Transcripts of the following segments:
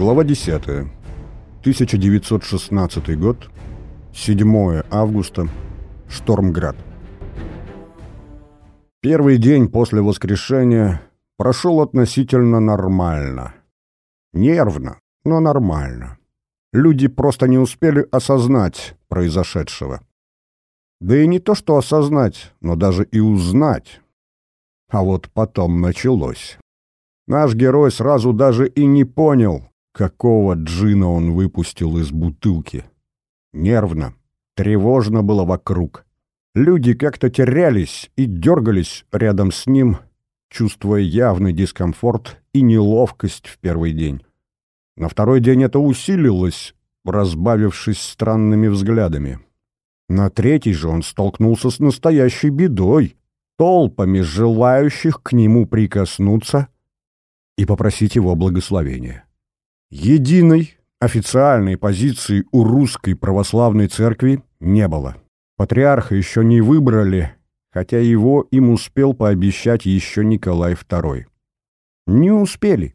Глава 10. 1916 год. 7 августа. Штормград. Первый день после воскрешения прошел относительно нормально. Нервно, но нормально. Люди просто не успели осознать произошедшего. Да и не то, что осознать, но даже и узнать. А вот потом началось. Наш герой сразу даже и не понял, какого джина он выпустил из бутылки. Нервно, тревожно было вокруг. Люди как-то терялись и дергались рядом с ним, чувствуя явный дискомфорт и неловкость в первый день. На второй день это усилилось, разбавившись странными взглядами. На третий же он столкнулся с настоящей бедой, толпами желающих к нему прикоснуться и попросить его благословения. Единой официальной позиции у русской православной церкви не было. Патриарха еще не выбрали, хотя его им успел пообещать еще Николай II. Не успели.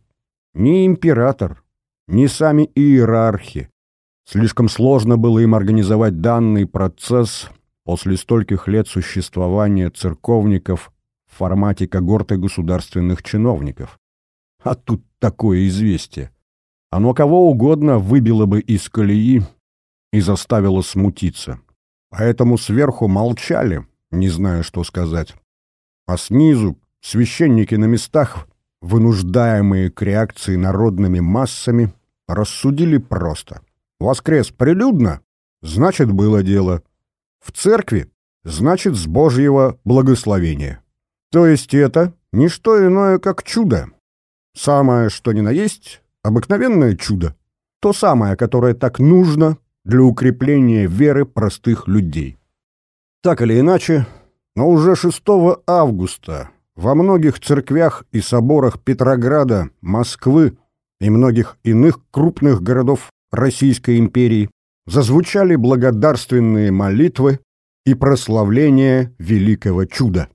Ни император, ни сами иерархи. Слишком сложно было им организовать данный процесс после стольких лет существования церковников в формате когорты государственных чиновников. А тут такое известие. Оно кого угодно выбило бы из колеи и заставило смутиться. Поэтому сверху молчали, не зная, что сказать. А снизу священники на местах, вынуждаемые к реакции народными массами, рассудили просто. Воскрес прилюдно, значит, было дело. В церкви, значит, с Божьего благословения. То есть это не что иное, как чудо. Самое, что ни на есть, обыкновенное чудо. То самое, которое так нужно для укрепления веры простых людей. Так или иначе, но уже 6 августа во многих церквях и соборах Петрограда, Москвы и многих иных крупных городов Российской империи зазвучали благодарственные молитвы и прославление великого чуда,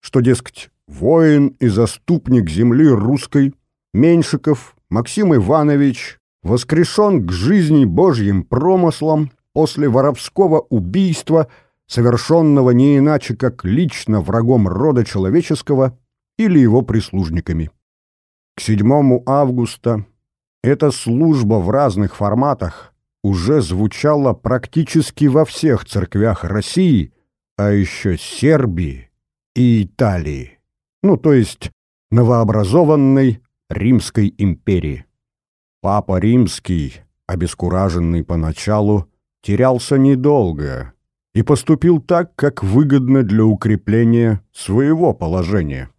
что, дескать, воин и заступник земли русской Меньшиков Максим Иванович воскрешен к жизни Божьим промыслом после воровского убийства, совершенного не иначе, как лично врагом рода человеческого или его прислужниками. К 7 августа эта служба в разных форматах уже звучала практически во всех церквях России, а еще Сербии и Италии, ну то есть новообразованной Римской империи. Папа Римский, обескураженный поначалу, терялся недолго и поступил так, как выгодно для укрепления своего положения.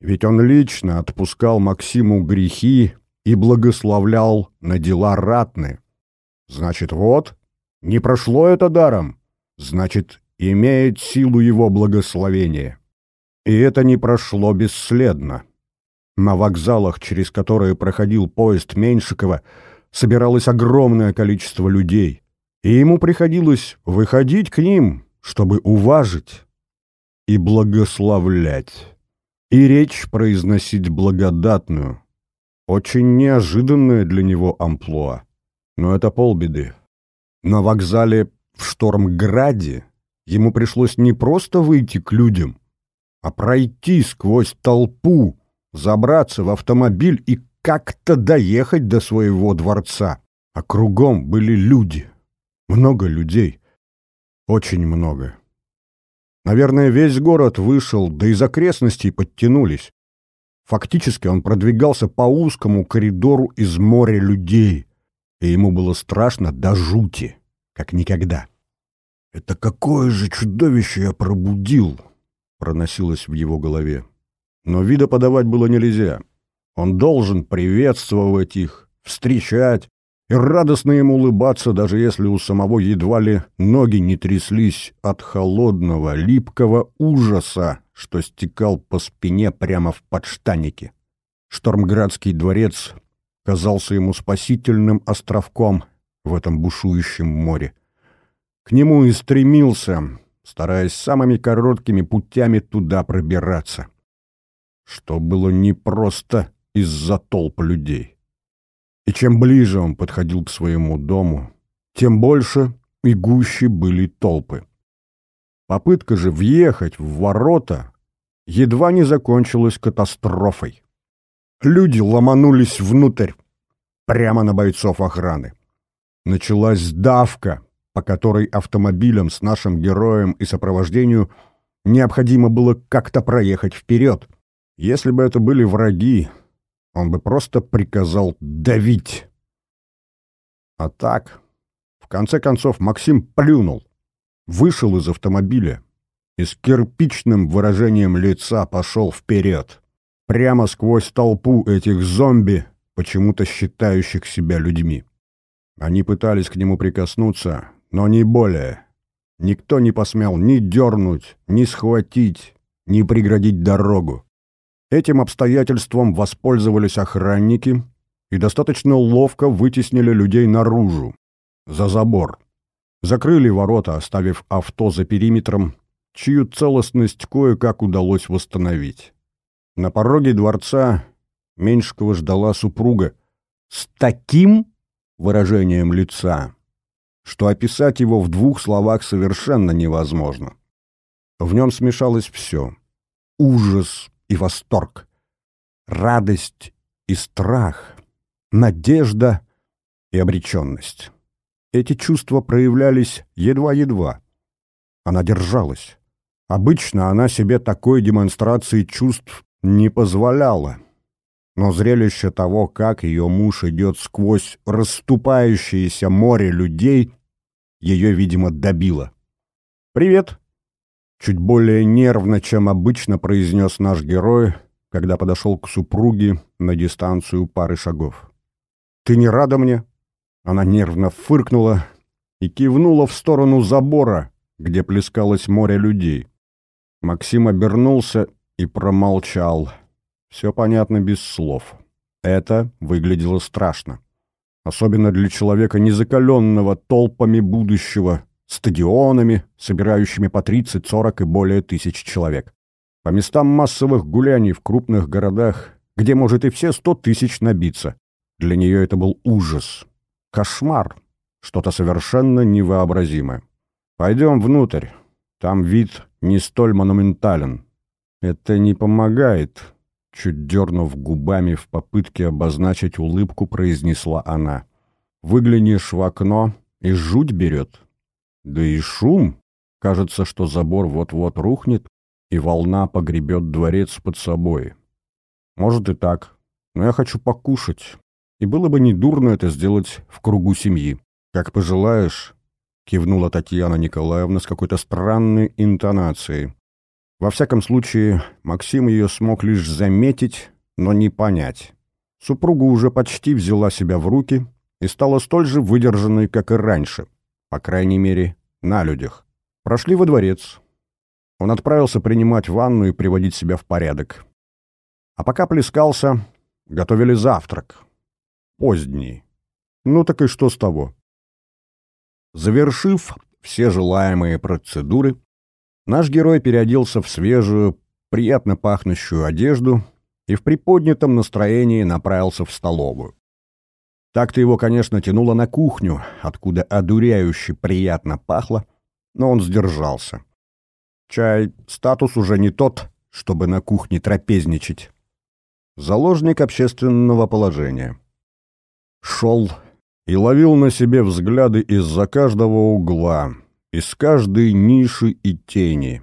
Ведь он лично отпускал Максиму грехи и благословлял на дела ратны. Значит, вот, не прошло это даром, значит, имеет силу его благословения. И это не прошло бесследно. На вокзалах, через которые проходил поезд Меньшикова, собиралось огромное количество людей, и ему приходилось выходить к ним, чтобы уважить и благословлять, и речь произносить благодатную, очень неожиданное для него амплуа. Но это полбеды. На вокзале в Штормграде ему пришлось не просто выйти к людям, а пройти сквозь толпу, забраться в автомобиль и как-то доехать до своего дворца. А кругом были люди. Много людей. Очень много. Наверное, весь город вышел, да из окрестностей подтянулись. Фактически он продвигался по узкому коридору из моря людей, и ему было страшно до жути, как никогда. «Это какое же чудовище я пробудил!» — проносилось в его голове. Но вида подавать было нельзя. Он должен приветствовать их, встречать и радостно им улыбаться, даже если у самого едва ли ноги не тряслись от холодного, липкого ужаса, что стекал по спине прямо в подштаннике. Штормградский дворец казался ему спасительным островком в этом бушующем море. К нему и стремился, стараясь самыми короткими путями туда пробираться. Что было непросто из-за толп людей. И чем ближе он подходил к своему дому, тем больше и гуще были толпы. Попытка же въехать в ворота едва не закончилась катастрофой. Люди ломанулись внутрь, прямо на бойцов охраны. Началась давка, по которой автомобилям с нашим героем и сопровождению необходимо было как-то проехать вперед. Если бы это были враги, он бы просто приказал давить. А так, в конце концов, Максим плюнул, вышел из автомобиля и с кирпичным выражением лица пошел вперед, прямо сквозь толпу этих зомби, почему-то считающих себя людьми. Они пытались к нему прикоснуться, но не более. Никто не посмел ни дернуть, ни схватить, ни преградить дорогу. Этим обстоятельством воспользовались охранники и достаточно ловко вытеснили людей наружу, за забор. Закрыли ворота, оставив авто за периметром, чью целостность кое-как удалось восстановить. На пороге дворца Меньшикова ждала супруга с таким выражением лица, что описать его в двух словах совершенно невозможно. В нем смешалось все — ужас и восторг, радость и страх, надежда и обреченность. Эти чувства проявлялись едва-едва. Она держалась. Обычно она себе такой демонстрации чувств не позволяла. Но зрелище того, как ее муж идет сквозь расступающееся море людей, ее, видимо, добило. «Привет!» Чуть более нервно, чем обычно, произнес наш герой, когда подошел к супруге на дистанцию пары шагов. «Ты не рада мне?» Она нервно фыркнула и кивнула в сторону забора, где плескалось море людей. Максим обернулся и промолчал. Все понятно без слов. Это выглядело страшно. Особенно для человека, незакаленного толпами будущего, стадионами, собирающими по 30, 40 и более тысяч человек. По местам массовых гуляний в крупных городах, где может и все сто тысяч набиться. Для нее это был ужас. Кошмар. Что-то совершенно невообразимое. Пойдем внутрь. Там вид не столь монументален. Это не помогает, чуть дернув губами в попытке обозначить улыбку, произнесла она. Выглянешь в окно, и жуть берет. Да и шум. Кажется, что забор вот-вот рухнет, и волна погребет дворец под собой. Может и так, но я хочу покушать, и было бы недурно это сделать в кругу семьи. Как пожелаешь, кивнула Татьяна Николаевна с какой-то странной интонацией. Во всяком случае, Максим ее смог лишь заметить, но не понять. Супруга уже почти взяла себя в руки и стала столь же выдержанной, как и раньше, по крайней мере, на людях. Прошли во дворец. Он отправился принимать ванну и приводить себя в порядок. А пока плескался, готовили завтрак. Поздний. Ну так и что с того? Завершив все желаемые процедуры, Наш герой переоделся в свежую, приятно пахнущую одежду и в приподнятом настроении направился в столовую. Так-то его, конечно, тянуло на кухню, откуда одуряюще приятно пахло, но он сдержался. Чай, статус уже не тот, чтобы на кухне трапезничать. Заложник общественного положения. Шел и ловил на себе взгляды из-за каждого угла, из каждой ниши и тени.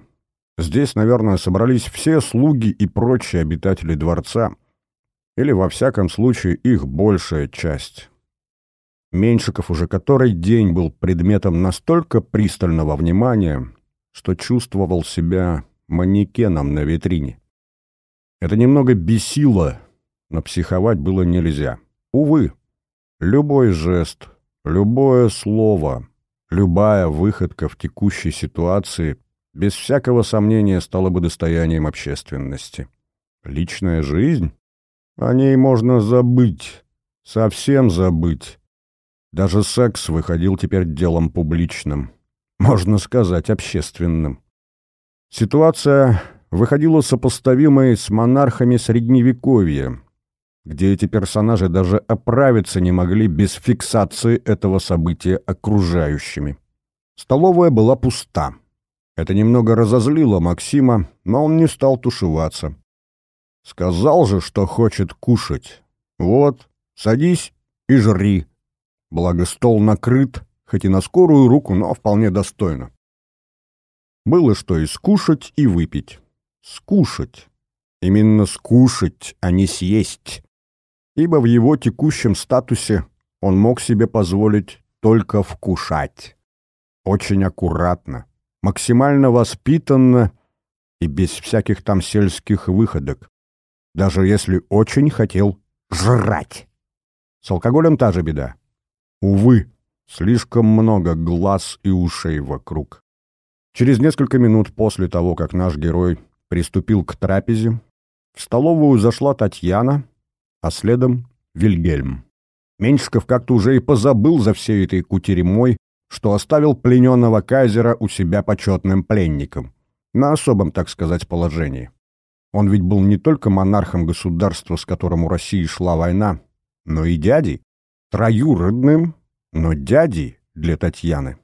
Здесь, наверное, собрались все слуги и прочие обитатели дворца, или, во всяком случае, их большая часть. Меньшиков уже который день был предметом настолько пристального внимания, что чувствовал себя манекеном на витрине. Это немного бесило, но психовать было нельзя. Увы, любой жест, любое слово, Любая выходка в текущей ситуации без всякого сомнения стала бы достоянием общественности. Личная жизнь? О ней можно забыть, совсем забыть. Даже секс выходил теперь делом публичным, можно сказать, общественным. Ситуация выходила сопоставимой с монархами Средневековья, где эти персонажи даже оправиться не могли без фиксации этого события окружающими. Столовая была пуста. Это немного разозлило Максима, но он не стал тушеваться. Сказал же, что хочет кушать. Вот, садись и жри. Благо стол накрыт, хоть и на скорую руку, но вполне достойно. Было что и скушать, и выпить. Скушать. Именно скушать, а не съесть. Ибо в его текущем статусе он мог себе позволить только вкушать. Очень аккуратно, максимально воспитанно и без всяких там сельских выходок. Даже если очень хотел жрать. С алкоголем та же беда. Увы, слишком много глаз и ушей вокруг. Через несколько минут после того, как наш герой приступил к трапезе, в столовую зашла Татьяна, а следом Вильгельм. Меньшиков как-то уже и позабыл за всей этой кутеремой, что оставил плененного кайзера у себя почетным пленником, на особом, так сказать, положении. Он ведь был не только монархом государства, с которым у России шла война, но и дядей, троюродным, но дядей для Татьяны.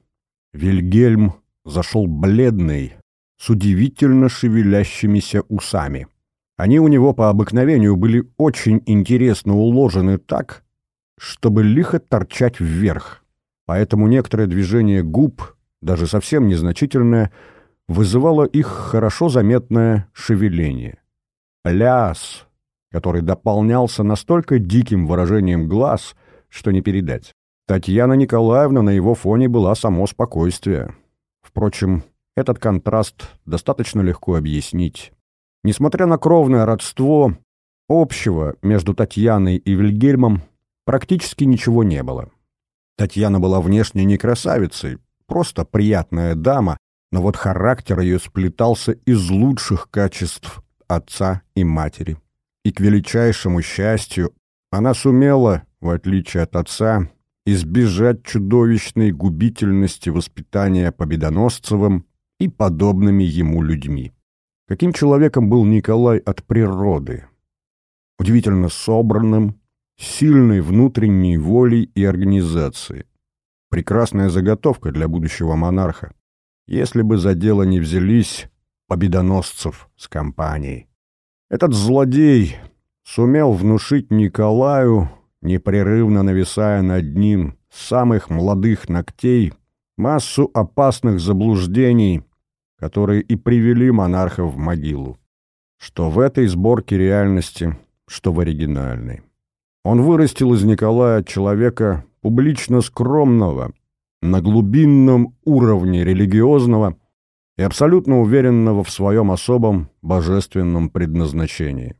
Вильгельм зашел бледный, с удивительно шевелящимися усами. Они у него по обыкновению были очень интересно уложены так, чтобы лихо торчать вверх. Поэтому некоторое движение губ, даже совсем незначительное, вызывало их хорошо заметное шевеление. Пляс, который дополнялся настолько диким выражением глаз, что не передать. Татьяна Николаевна на его фоне была само спокойствие. Впрочем, этот контраст достаточно легко объяснить. Несмотря на кровное родство, общего между Татьяной и Вильгельмом практически ничего не было. Татьяна была внешне не красавицей, просто приятная дама, но вот характер ее сплетался из лучших качеств отца и матери. И к величайшему счастью она сумела, в отличие от отца, избежать чудовищной губительности воспитания Победоносцевым и подобными ему людьми. Каким человеком был Николай от природы? Удивительно собранным, сильной внутренней волей и организацией. Прекрасная заготовка для будущего монарха. Если бы за дело не взялись победоносцев с компанией. Этот злодей сумел внушить Николаю непрерывно нависая над ним самых молодых ногтей, массу опасных заблуждений, которые и привели монарха в могилу. Что в этой сборке реальности, что в оригинальной. Он вырастил из Николая человека публично скромного, на глубинном уровне религиозного и абсолютно уверенного в своем особом божественном предназначении.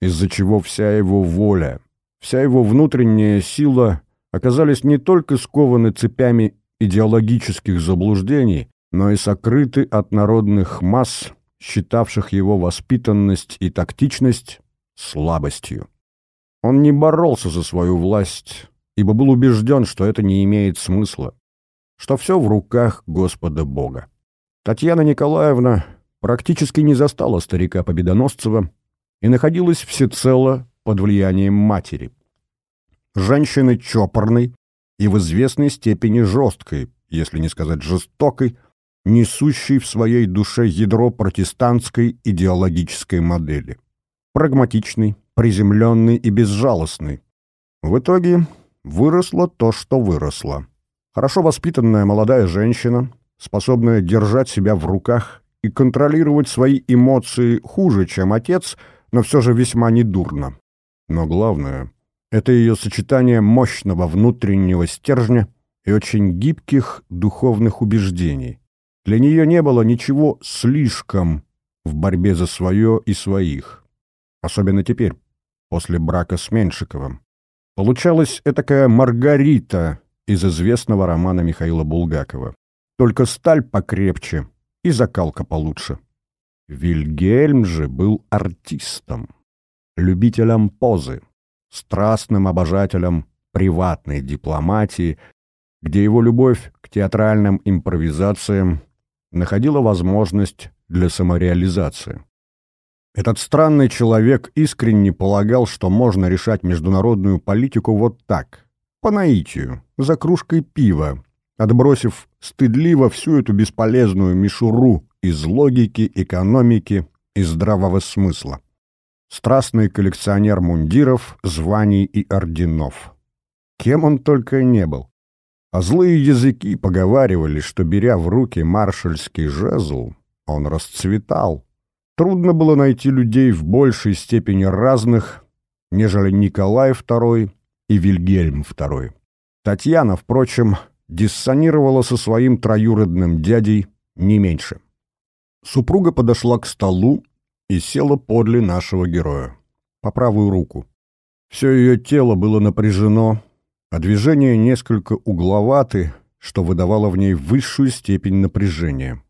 Из-за чего вся его воля, вся его внутренняя сила оказались не только скованы цепями идеологических заблуждений, но и сокрыты от народных масс, считавших его воспитанность и тактичность слабостью. Он не боролся за свою власть, ибо был убежден, что это не имеет смысла, что все в руках Господа Бога. Татьяна Николаевна практически не застала старика Победоносцева и находилась всецело под влиянием матери. Женщины чопорной и в известной степени жесткой, если не сказать жестокой, несущей в своей душе ядро протестантской идеологической модели. Прагматичный, приземленный и безжалостный. В итоге выросло то, что выросло. Хорошо воспитанная молодая женщина, способная держать себя в руках и контролировать свои эмоции хуже, чем отец, но все же весьма недурно. Но главное — это ее сочетание мощного внутреннего стержня и очень гибких духовных убеждений. Для нее не было ничего слишком в борьбе за свое и своих. Особенно теперь, после брака с Меншиковым. Получалась этакая Маргарита из известного романа Михаила Булгакова. Только сталь покрепче и закалка получше. Вильгельм же был артистом любителем позы, страстным обожателем приватной дипломатии, где его любовь к театральным импровизациям находила возможность для самореализации. Этот странный человек искренне полагал, что можно решать международную политику вот так, по наитию, за кружкой пива, отбросив стыдливо всю эту бесполезную мишуру из логики, экономики и здравого смысла. Страстный коллекционер мундиров, званий и орденов. Кем он только не был. А злые языки поговаривали, что, беря в руки маршальский жезл, он расцветал. Трудно было найти людей в большей степени разных, нежели Николай II и Вильгельм II. Татьяна, впрочем, диссонировала со своим троюродным дядей не меньше. Супруга подошла к столу и села подле нашего героя, по правую руку. Все ее тело было напряжено, а движения несколько угловаты, что выдавало в ней высшую степень напряжения.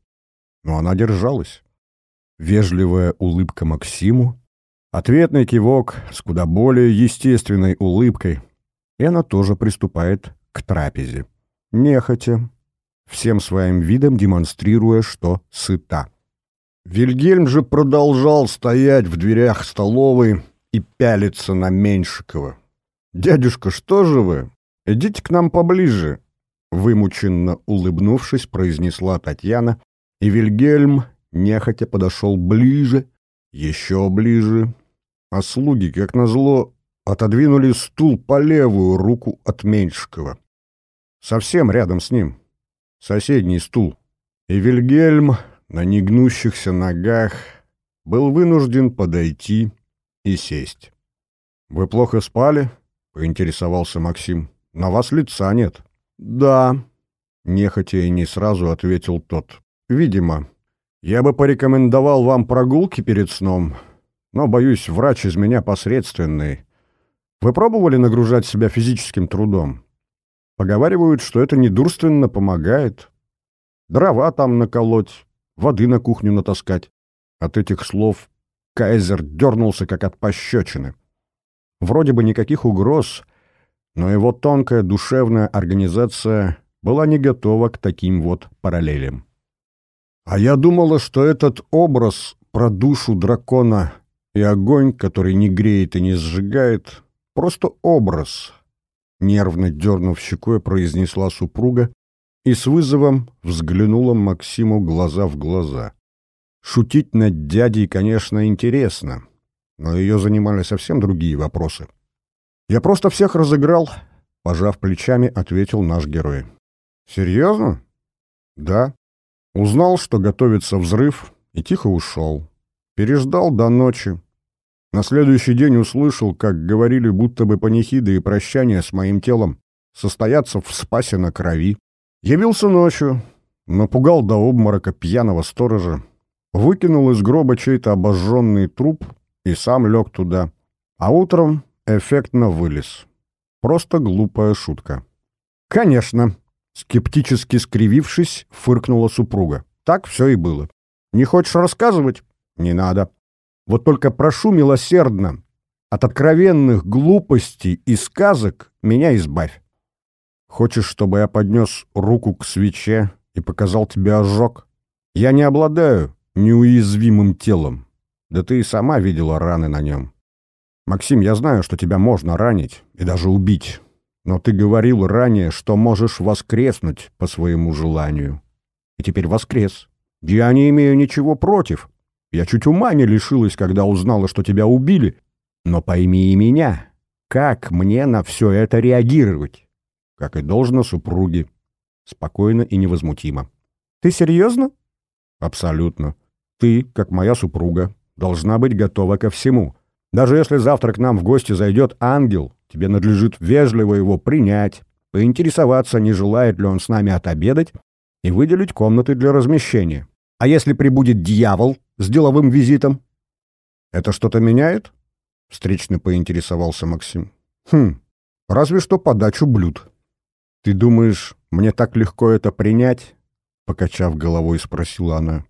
Но она держалась. Вежливая улыбка Максиму, ответный кивок с куда более естественной улыбкой, и она тоже приступает к трапезе. Нехотя, всем своим видом демонстрируя, что сыта. Вильгельм же продолжал стоять в дверях столовой и пялиться на Меньшикова. «Дядюшка, что же вы? Идите к нам поближе!» Вымученно улыбнувшись, произнесла Татьяна, и Вильгельм нехотя подошел ближе, еще ближе, а слуги, как назло, отодвинули стул по левую руку от Меньшикова. Совсем рядом с ним. Соседний стул. И Вильгельм на негнущихся ногах был вынужден подойти и сесть. «Вы плохо спали?» — поинтересовался Максим. «На вас лица нет». «Да», — нехотя и не сразу ответил тот. «Видимо. Я бы порекомендовал вам прогулки перед сном, но, боюсь, врач из меня посредственный. Вы пробовали нагружать себя физическим трудом? Поговаривают, что это недурственно помогает. Дрова там наколоть, воды на кухню натаскать». От этих слов Кайзер дернулся, как от пощечины. Вроде бы никаких угроз, но его тонкая душевная организация была не готова к таким вот параллелям. А я думала, что этот образ про душу дракона и огонь, который не греет и не сжигает, просто образ, нервно дернув щекой, произнесла супруга и с вызовом взглянула Максиму глаза в глаза. Шутить над дядей, конечно, интересно, но ее занимали совсем другие вопросы. «Я просто всех разыграл», — пожав плечами, ответил наш герой. «Серьезно?» «Да. Узнал, что готовится взрыв, и тихо ушел. Переждал до ночи. На следующий день услышал, как говорили, будто бы панихиды и прощания с моим телом состоятся в спасе на крови. Явился ночью, напугал до обморока пьяного сторожа, выкинул из гроба чей-то обожженный труп и сам лег туда. А утром эффектно вылез. Просто глупая шутка. «Конечно», — скептически скривившись, фыркнула супруга. «Так все и было. Не хочешь рассказывать? Не надо. Вот только прошу милосердно, от откровенных глупостей и сказок меня избавь. Хочешь, чтобы я поднес руку к свече и показал тебе ожог? Я не обладаю неуязвимым телом. Да ты и сама видела раны на нем. Максим, я знаю, что тебя можно ранить и даже убить. Но ты говорил ранее, что можешь воскреснуть по своему желанию. И теперь воскрес. Я не имею ничего против. Я чуть ума не лишилась, когда узнала, что тебя убили. Но пойми и меня. Как мне на все это реагировать? Как и должно супруге. Спокойно и невозмутимо. Ты серьезно? Абсолютно. Ты, как моя супруга, должна быть готова ко всему. Даже если завтра к нам в гости зайдет ангел, тебе надлежит вежливо его принять, поинтересоваться, не желает ли он с нами отобедать, и выделить комнаты для размещения. А если прибудет дьявол с деловым визитом? Это что-то меняет? Встречно поинтересовался Максим. Хм, разве что подачу блюд. Ты думаешь, мне так легко это принять? Покачав головой, спросила она.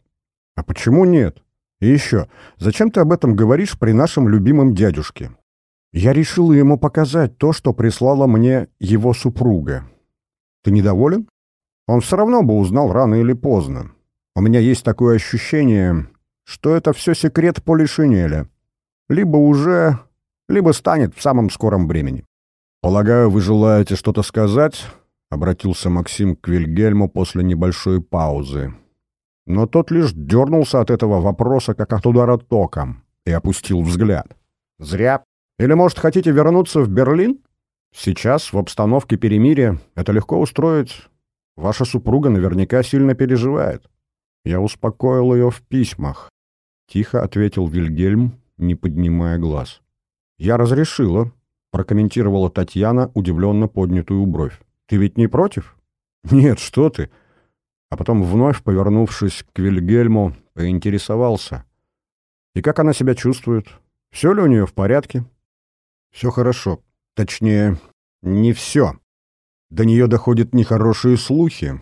А почему нет? И еще, зачем ты об этом говоришь при нашем любимом дядюшке? Я решила ему показать то, что прислала мне его супруга. Ты недоволен? Он все равно бы узнал рано или поздно. У меня есть такое ощущение, что это все секрет Полишинеля. Либо уже, либо станет в самом скором времени. «Полагаю, вы желаете что-то сказать?» — обратился Максим к Вильгельму после небольшой паузы. Но тот лишь дернулся от этого вопроса, как от удара током, и опустил взгляд. «Зря. Или, может, хотите вернуться в Берлин? Сейчас, в обстановке перемирия, это легко устроить. Ваша супруга наверняка сильно переживает. Я успокоил ее в письмах. Тихо ответил Вильгельм, не поднимая глаз. «Я разрешила», — прокомментировала Татьяна, удивленно поднятую бровь. «Ты ведь не против?» «Нет, что ты!» А потом, вновь повернувшись к Вильгельму, поинтересовался. «И как она себя чувствует? Все ли у нее в порядке?» «Все хорошо. Точнее, не все. До нее доходят нехорошие слухи.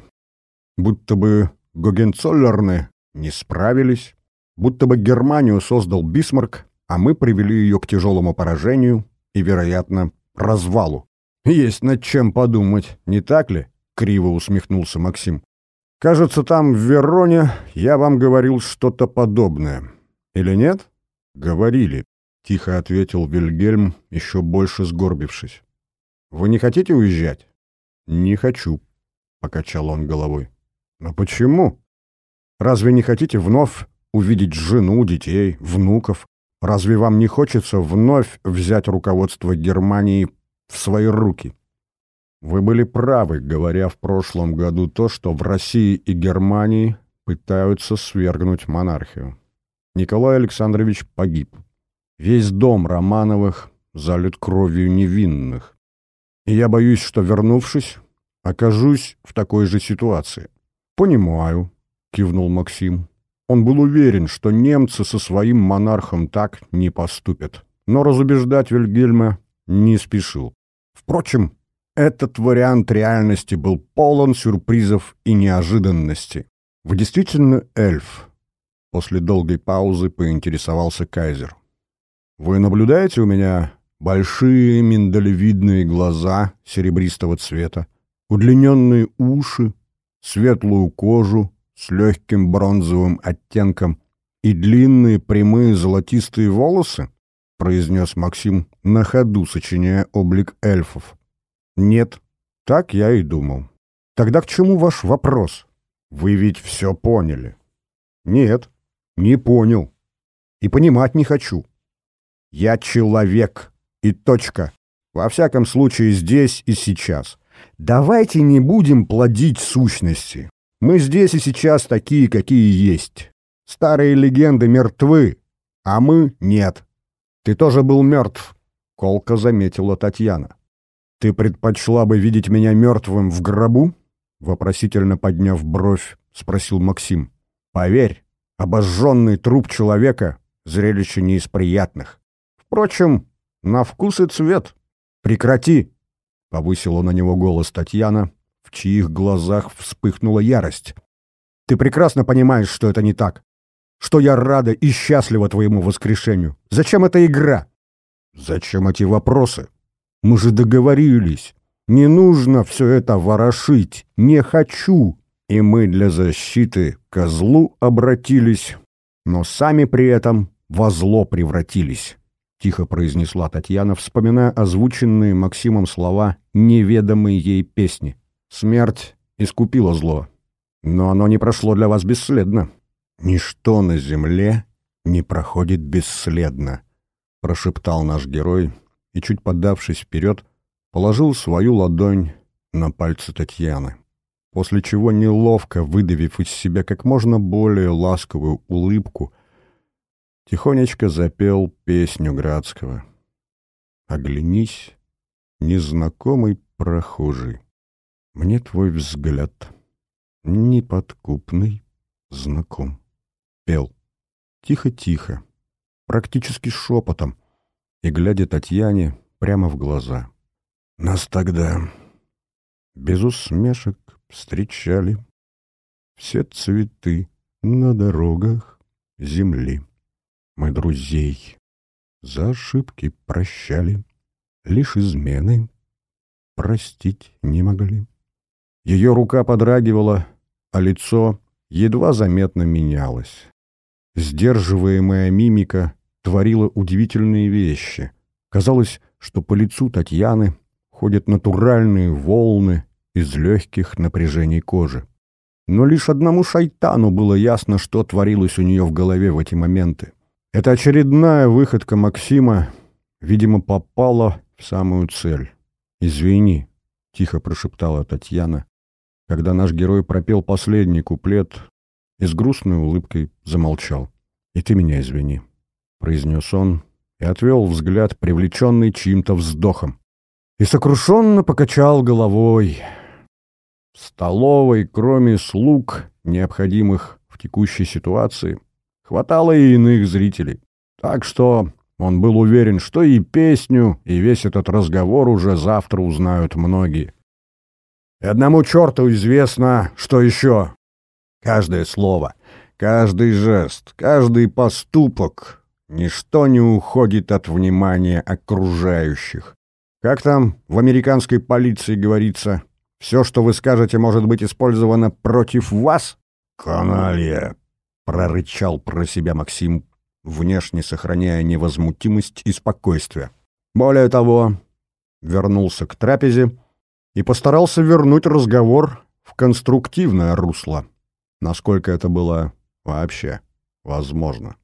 Будто бы Гогенцоллерны не справились, будто бы Германию создал Бисмарк, а мы привели ее к тяжелому поражению и, вероятно, развалу. Есть над чем подумать, не так ли? Криво усмехнулся Максим. Кажется, там, в Вероне, я вам говорил что-то подобное. Или нет? Говорили, тихо ответил Вильгельм, еще больше сгорбившись. Вы не хотите уезжать? Не хочу, покачал он головой. Но почему? Разве не хотите вновь увидеть жену, детей, внуков? Разве вам не хочется вновь взять руководство Германии в свои руки? Вы были правы, говоря в прошлом году то, что в России и Германии пытаются свергнуть монархию. Николай Александрович погиб. Весь дом Романовых залит кровью невинных. И я боюсь, что, вернувшись, окажусь в такой же ситуации. «Понимаю», — кивнул Максим. Он был уверен, что немцы со своим монархом так не поступят. Но разубеждать Вильгельма не спешил. Впрочем, этот вариант реальности был полон сюрпризов и неожиданностей. «Вы действительно эльф?» После долгой паузы поинтересовался Кайзер. «Вы наблюдаете у меня большие миндалевидные глаза серебристого цвета, удлиненные уши, светлую кожу с легким бронзовым оттенком и длинные прямые золотистые волосы? — произнес Максим на ходу, сочиняя облик эльфов. «Нет, так я и думал. Тогда к чему ваш вопрос? Вы ведь все поняли». «Нет, не понял. И понимать не хочу. Я человек. И точка. Во всяком случае, здесь и сейчас. Давайте не будем плодить сущности. Мы здесь и сейчас такие, какие есть. Старые легенды мертвы, а мы нет. Ты тоже был мертв, — колко заметила Татьяна. Ты предпочла бы видеть меня мертвым в гробу? Вопросительно подняв бровь, спросил Максим. Поверь, обожженный труп человека — зрелище не из приятных. Впрочем, на вкус и цвет. Прекрати, — повысила на него голос Татьяна, в чьих глазах вспыхнула ярость. «Ты прекрасно понимаешь, что это не так. Что я рада и счастлива твоему воскрешению. Зачем эта игра?» «Зачем эти вопросы? Мы же договорились. Не нужно все это ворошить. Не хочу!» И мы для защиты козлу обратились, но сами при этом во зло превратились. — тихо произнесла Татьяна, вспоминая озвученные Максимом слова неведомой ей песни. «Смерть искупила зло, но оно не прошло для вас бесследно. Ничто на земле не проходит бесследно», — прошептал наш герой и, чуть подавшись вперед, положил свою ладонь на пальцы Татьяны, после чего, неловко выдавив из себя как можно более ласковую улыбку, — тихонечко запел песню Градского. «Оглянись, незнакомый прохожий, мне твой взгляд, неподкупный, знаком». Пел. Тихо-тихо, практически шепотом, и глядя Татьяне прямо в глаза. Нас тогда без усмешек встречали все цветы на дорогах земли. Мы друзей за ошибки прощали, Лишь измены простить не могли. Ее рука подрагивала, а лицо едва заметно менялось. сдерживаемая мимика творила удивительные вещи. Казалось, что по лицу Татьяны ходят натуральные волны из легких напряжений кожи. Но лишь одному шайтану было ясно, что творилось у нее в голове в эти моменты. Эта очередная выходка Максима, видимо, попала в самую цель. «Извини», — тихо прошептала Татьяна, когда наш герой пропел последний куплет и с грустной улыбкой замолчал. «И ты меня извини», — произнес он и отвел взгляд, привлеченный чьим-то вздохом. И сокрушенно покачал головой. В столовой, кроме слуг, необходимых в текущей ситуации, хватало и иных зрителей. Так что он был уверен, что и песню, и весь этот разговор уже завтра узнают многие. И одному черту известно, что еще. Каждое слово, каждый жест, каждый поступок, ничто не уходит от внимания окружающих. Как там в американской полиции говорится, все, что вы скажете, может быть использовано против вас? Каналья, прорычал про себя Максим, внешне сохраняя невозмутимость и спокойствие. Более того, вернулся к трапезе и постарался вернуть разговор в конструктивное русло, насколько это было вообще возможно.